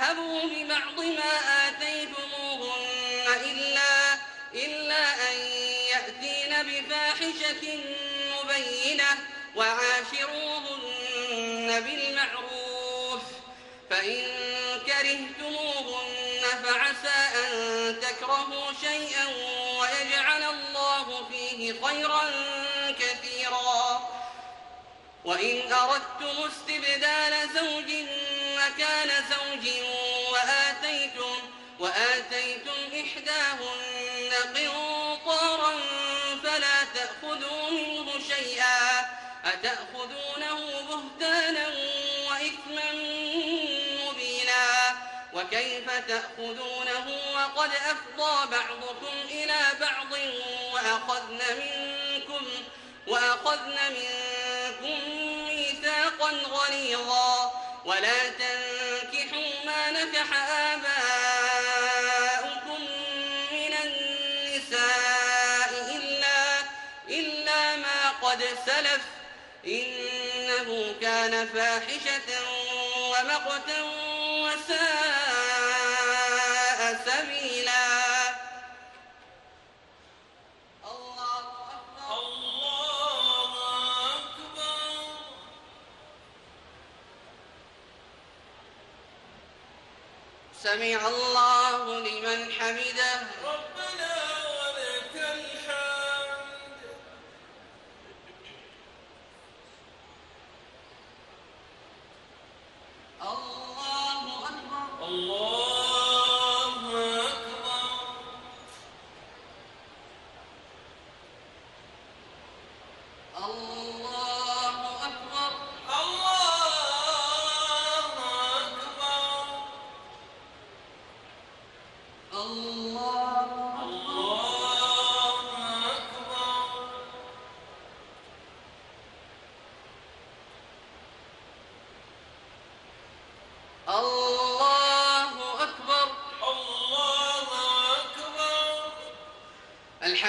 لتذهبوا ببعض ما آتيتموهن إلا إلا أن يأتين بفاحشة مبينة وعاشروهن بالمعروف. فإن كرهتموهن فعسى أن تكرهوا شيئا ويجعل الله فيه خيرا كثيرا. وإن أردتم استبدال زوج مكان زوج وآتيتم وآتيتم إحداهن قنطارا فلا تأخذوا منه شيئا أتأخذونه بهتانا وإثما مبينا وكيف تأخذونه وقد أفضى بعضكم إلى بعض وأخذن منكم وأخذن منكم ميثاقا غليظا ولا تنكحوا ما نكح آباؤكم من النساء إلا إلا ما قد سلف. إنه كان فاحشة ومقتا وساء. سمع الله لمن حمده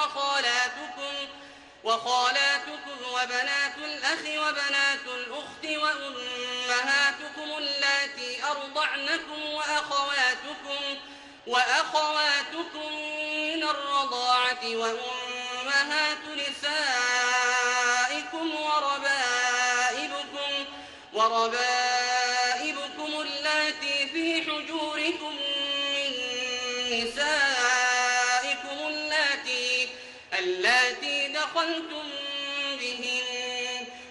وخالاتكم وخالاتكم وبنات الأخ وبنات الأخت وأمهاتكم اللاتي أرضعنكم وأخواتكم وأخواتكم من الرضاعة وأمهات نسائكم وربائبكم وربائبكم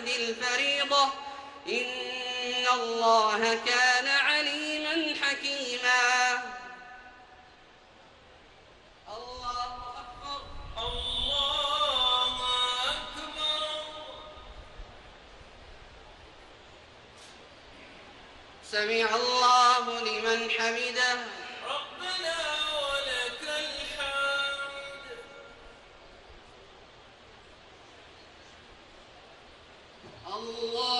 بعد الفريضة. إن الله كان عليما حكيما. الله أكبر. الله أكبر. سمع الله لمن حمده. Allah.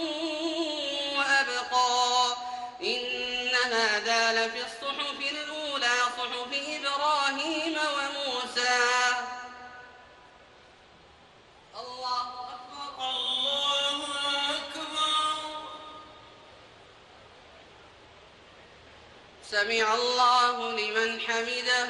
سمع الله لمن حمده.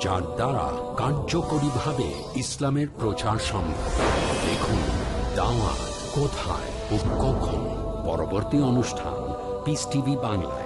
যার দ্বারা কার্যকরী ভাবে ইসলামের প্রচার সম্ভব। দেখুন দাওয়া কোথায় ও কখন। পরবর্তী অনুষ্ঠান পিস টিভি বাংলায়।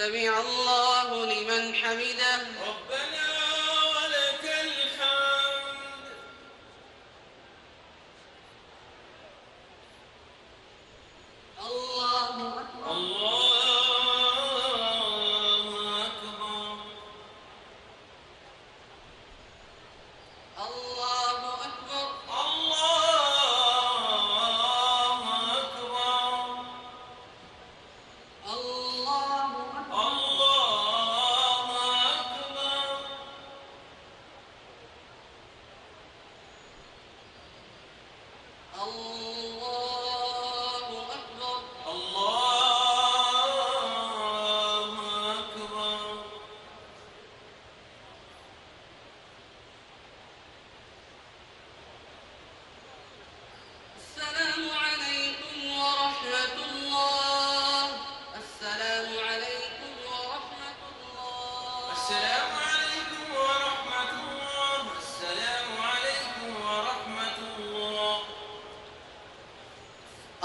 سمع الله لمن حمده.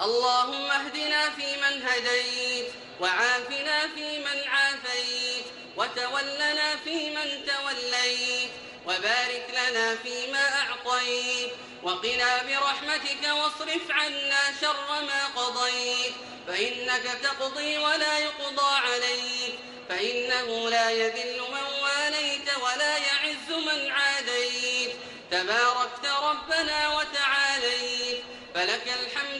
اللهم اهدنا فيمن هديت وعافنا فيمن عافيت وتولنا فيمن توليت وبارك لنا فيما أعطيت وقنا برحمتك واصرف عنا شر ما قضيت فإنك تقضي ولا يقضى عليك فإنه لا يذل من واليت ولا يعز من عاديت تباركت ربنا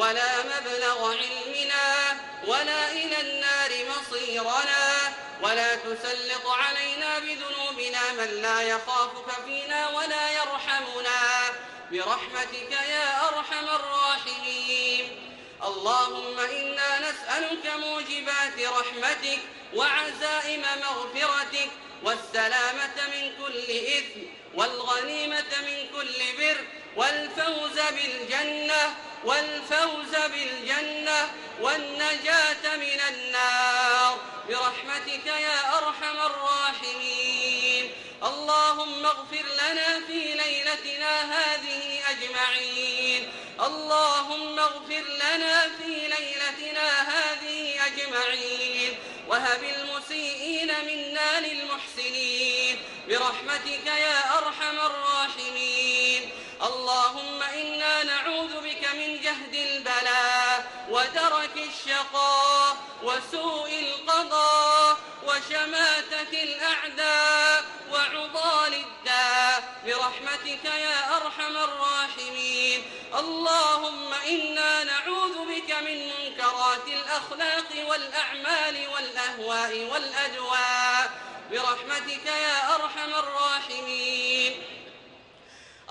ولا مبلغ علمنا ولا إلى النار مصيرنا ولا تسلط علينا بذنوبنا من لا يخافك فينا ولا يرحمنا برحمتك يا أرحم الراحمين اللهم إنا نسألك موجبات رحمتك وعزائم مغفرتك والسلامة من كل إثم والغنيمة من كل بر والفوز بالجنة والفوز بالجنة والنجاة من النار برحمتك يا أرحم الراحمين اللهم اغفر لنا في ليلتنا هذه أجمعين. اللهم اغفر لنا في ليلتنا هذه أجمعين. وهب المسيئين منا للمحسنين. برحمتك يا أرحم الراحمين. اللهم إنا نعوذ بك من جهد البلاء. ودرك الشقاء وسوء القضاء وشماتة الأعداء وعضال الداء برحمتك يا أرحم الراحمين. اللهم إنا نعوذ بك من منكرات الأخلاق والأعمال والأهواء والأدواء برحمتك يا أرحم الراحمين.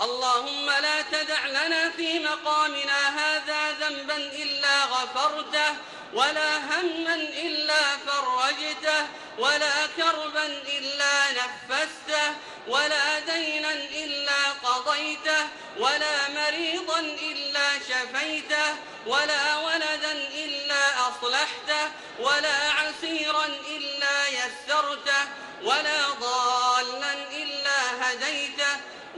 اللهم لا تدع لنا في مقامنا هذا ذنبا إلا غفرته ولا هما إلا فرجته ولا كربا إلا نفسته ولا دينا إلا قضيته ولا مريضا إلا شفيته ولا ولدا إلا أصلحته ولا عسيرا إلا يسرته ولا هديته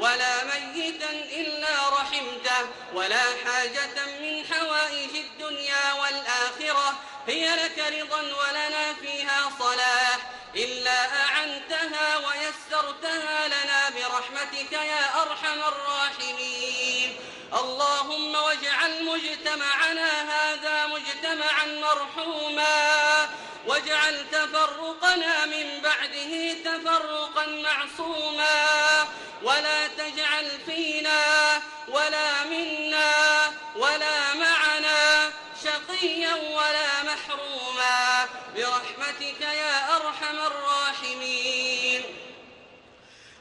ولا ميتا إلا رحمته ولا حاجة من حوائج الدنيا والآخرة. هي لك رضا ولنا فيها صلاح. إلا أعنتها ويسرتها لنا برحمتك يا أرحم الراحمين. اللهم واجعل مجتمعنا هذا مجتمعا مرحوما. واجعل تفرقنا من بعده تفرقا معصوما. ولا تجعل فينا ولا منا ولا معنا شقيا ولا محروما. برحمتك يا أرحم الراحمين.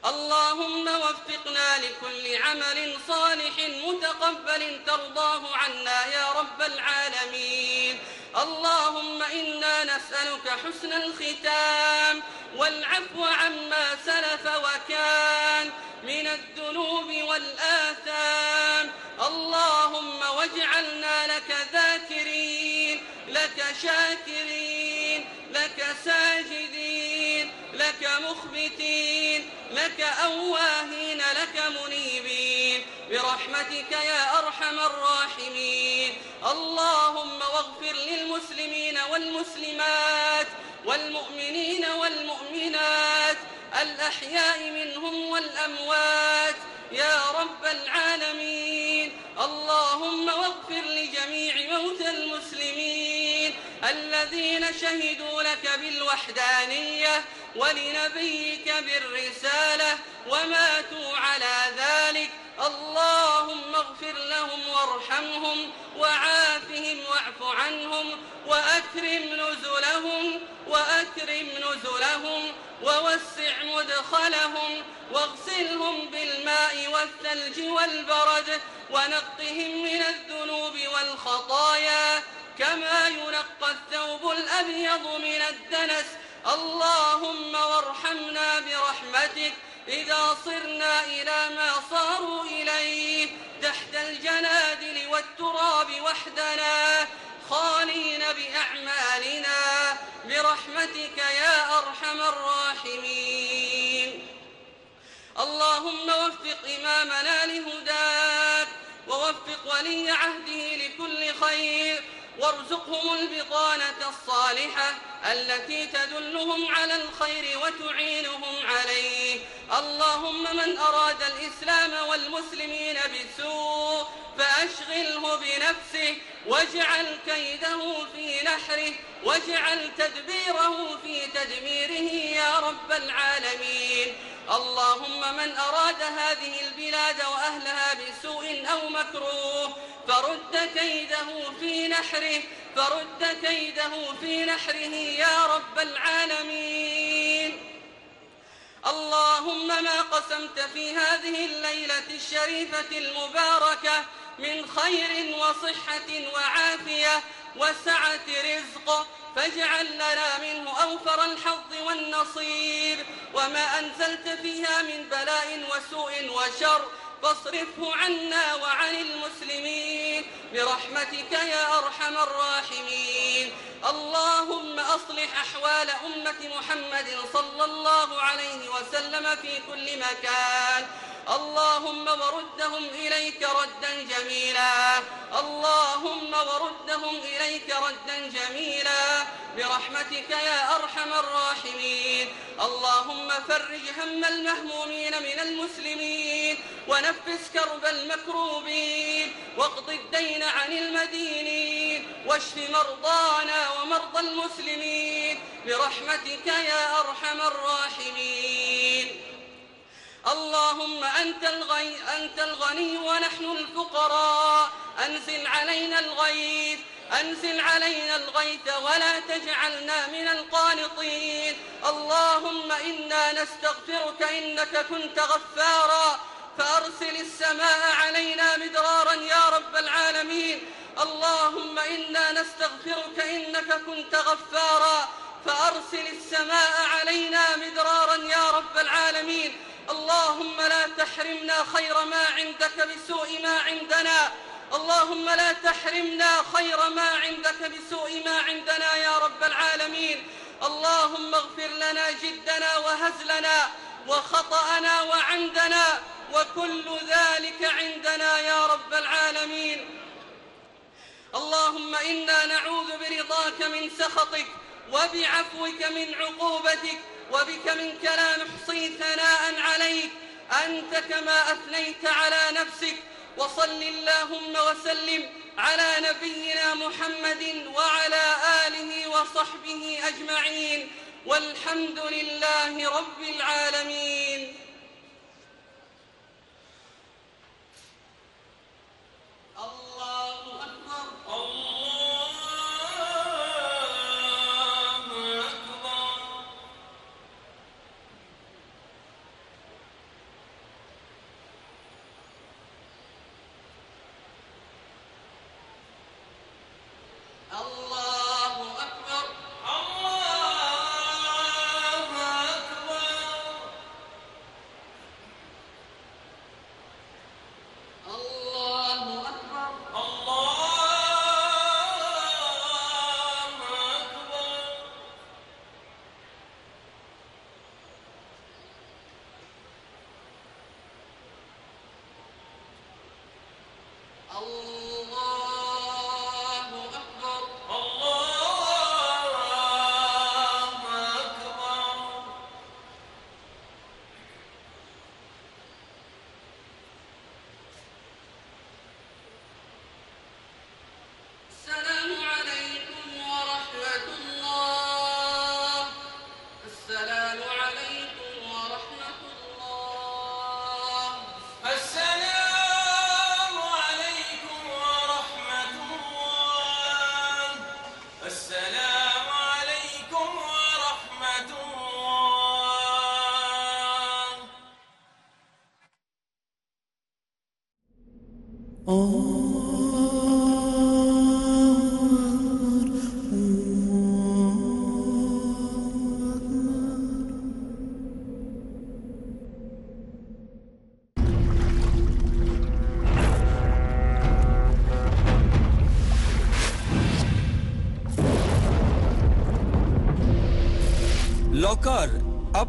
اللهم وفقنا لكل عمل صالح متقبل ترضاه عنا يا رب العالمين. اللهم إنا نسألك حسن الختام والعفو عما سلف وكان من الذنوب والآثام. اللهم واجعلنا لك ذاكرين لك شاكرين لك ساجدين لك مخبتين لك أواهين لك منيبين. برحمتك يا أرحم الراحمين. اللهم واغفر للمسلمين والمسلمات والمؤمنين والمؤمنات الأحياء منهم والأموات. يا رب العالمين اللهم واغفر لجميع موتى المسلمين. الذين شهدوا لك بالوحدانية ولنبيك بالرسالة وماتوا على ذلك. اللهم اغفر لهم وارحمهم وعافهم واعف عنهم وأكرم نزلهم وأكرم نزلهم ووسع مدخلهم واغسلهم بالماء والثلج والبرد ونقهم من الذنوب والخطايا كما ينقى الثوب الأبيض من الدنس. اللهم وارحمنا برحمتك إذا صرنا إلى ما صاروا إليه. تحت الجنادل والتراب وحدنا خالين بأعمالنا. برحمتك يا أرحم الراحمين. اللهم وفق إمامنا لهداك ووفق ولي عهده لكل خير. وارزقهم البطانة الصالحة التي تدلهم على الخير وتعينهم عليه. اللهم من أراد الإسلام والمسلمين بسوء فأشغله بنفسه واجعل كيده في نحره واجعل تدبيره في تدميره يا رب العالمين. اللهم من أراد هذه البلاد وأهلها بسوء أو مكروه فرد كيده في نحره فرد كيده في نحره يا رب العالمين. اللهم ما قسمت في هذه الليلة الشريفة المباركة من خير وصحة وعافية وسعة رزق فاجعل لنا منه أوفر الحظ والنصيب. وما أنزلت فيها من بلاء وسوء وشر فاصرفه عنا وعن المسلمين برحمتك يا أرحم الراحمين. اللهم أصلح أحوال أمة محمد صلى الله عليه وسلم في كل مكان. اللهم وردهم إليك ردا جميلا. اللهم وردهم إليك ردا جميلا. برحمتك يا أرحم الراحمين. اللهم فرج هم المهمومين من المسلمين ونفس كرب المكروبين. واقض الدين عن المدينين. واشف مرضانا ومرضى المسلمين. برحمتك يا أرحم الراحمين. اللهم أنت الغني, أنت الغني ونحن الفقراء. أنزل علينا الغيث. أنزل علينا الغيث ولا تجعلنا من القانطين. اللهم إنا نستغفرك إنك كنت غفارا. فأرسل السماء علينا مدرارا يا رب العالمين. اللهم إنا نستغفرك إنك كنت غفارا. فأرسل السماء علينا مدرارا يا رب العالمين. اللهم لا تحرمنا خير ما عندك بسوء ما عندنا. اللهم لا تحرمنا خير ما عندك بسوء ما عندنا يا رب العالمين. اللهم اغفر لنا جدنا وهزلنا وخطأنا وعندنا وكل ذلك عندنا يا رب العالمين. اللهم إنا نعوذ برضاك من سخطك وبعفوك من عقوبتك وبك منك لا نحصي ثناء عليك. أنت كما أثنيت على نفسك وصل اللهم وسلم على نبينا محمد وعلى آله وصحبه أجمعين والحمد لله رب العالمين.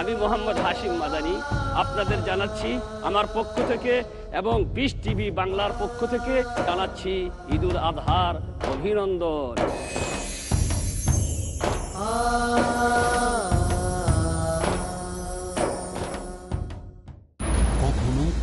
আমি মোহাম্মদ হাশিম মাদানি। আপনাদের জানাচ্ছি আমার পক্ষ থেকে এবং বিশ টিভি বাংলার পক্ষ থেকে জানাচ্ছি ঈদুল আধার অভিনন্দন।